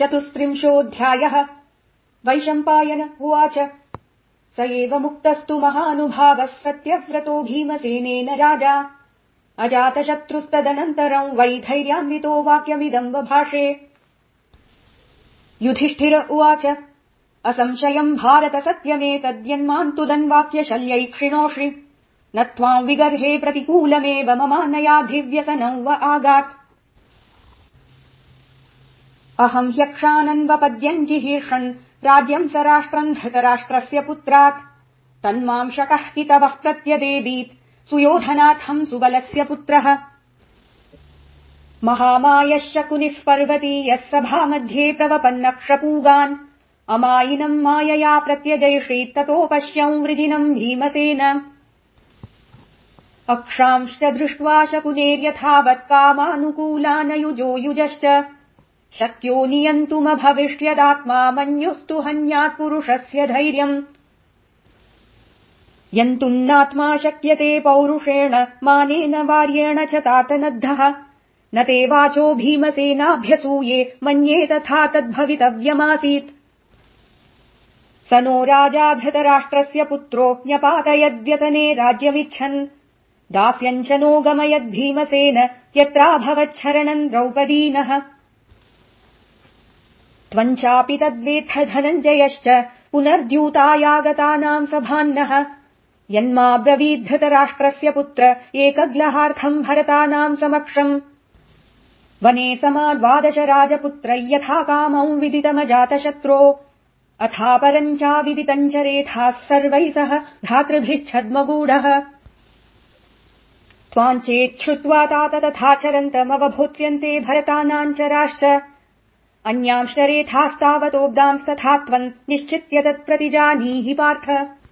चतुस्त्रिंशोऽध्यायः। वैशम्पायन उवाच। स एव मुक्तस्तु महानुभावः सत्यव्रतो भीमसेनेन राजा। अजातशत्रुस्तदनन्तरम् वैधैर्यान्वितो वाक्यमिदम् बभाषे युधिष्ठिर उवाच। असंशयम् भारत सत्यमेतद्यन्मान्तु दन्वाक्यशल्यै क्षिणोषि। न त्वाम् विगर्हे प्रतिकूलमेव ममानयाधिव्यसनम् व आगात् अहम् ह्यक्षानन्वपद्यम् जिहीर्षन्। राज्यम् स राष्ट्रम् धृतराष्ट्रस्य पुत्रात्। तन्माम् शकः कितवः प्रत्यदेदीत्। सुयोधनाथम् सुबलस्य पुत्रः। महामायः शकुनिः पर्वतीयः सभा मध्ये प्रवपन्नक्षपूगान् अमायिनम् मायया प्रत्यजयिषीत्ततोपश्यम् वृजिनम् भीमसेन। अक्षांश्च दृष्ट्वा शकुनेर्यथावत् कामानुकूलानयुजो युजश्च शक्यो नियन्तुमभविष्यदात्मा मन्युस्तु हन्यात् पुरुषस्य धैर्यम्। यन्तुन्नात्मा शक्यते पौरुषेण मानेन वार्येण च तातनद्धः। न ते वाचो भीमसेनाभ्यसूये मन्ये तथा तद्भवितव्यमासीत्। स नो राजा धृतराष्ट्रस्य पुत्रो न्यपातयद्व्यसने राज्यमिच्छन्। दास्यम् च नो गमयद्भीमसेन यत्राभवच्छरणम् द्रौपदीनः त्वञ्चापि तद्वेत्थ धनञ्जयश्च पुनर्द्यूतायागतानाम् सभान्नः। यन्मा ब्रवीद्धृतराष्ट्रस्य पुत्र एकग्लहार्थम् भरतानाम् समक्षम्। वने समाद्वादश राजपुत्र यथा कामौ अथापरम् चाविदितम् च रेथाः सर्वैः सह भ्रातृभिश्छद्मगूढः। त्वाञ्चेच्छ्रुत्वा तात तथाचरन्तमवभोत्स्यन्ते भरतानाम् चराश्च अन्यांश्च रेथास्तावतोब्दांस्तथा त्वम् निश्चित्य तत्प्रतिजानीहि पार्थ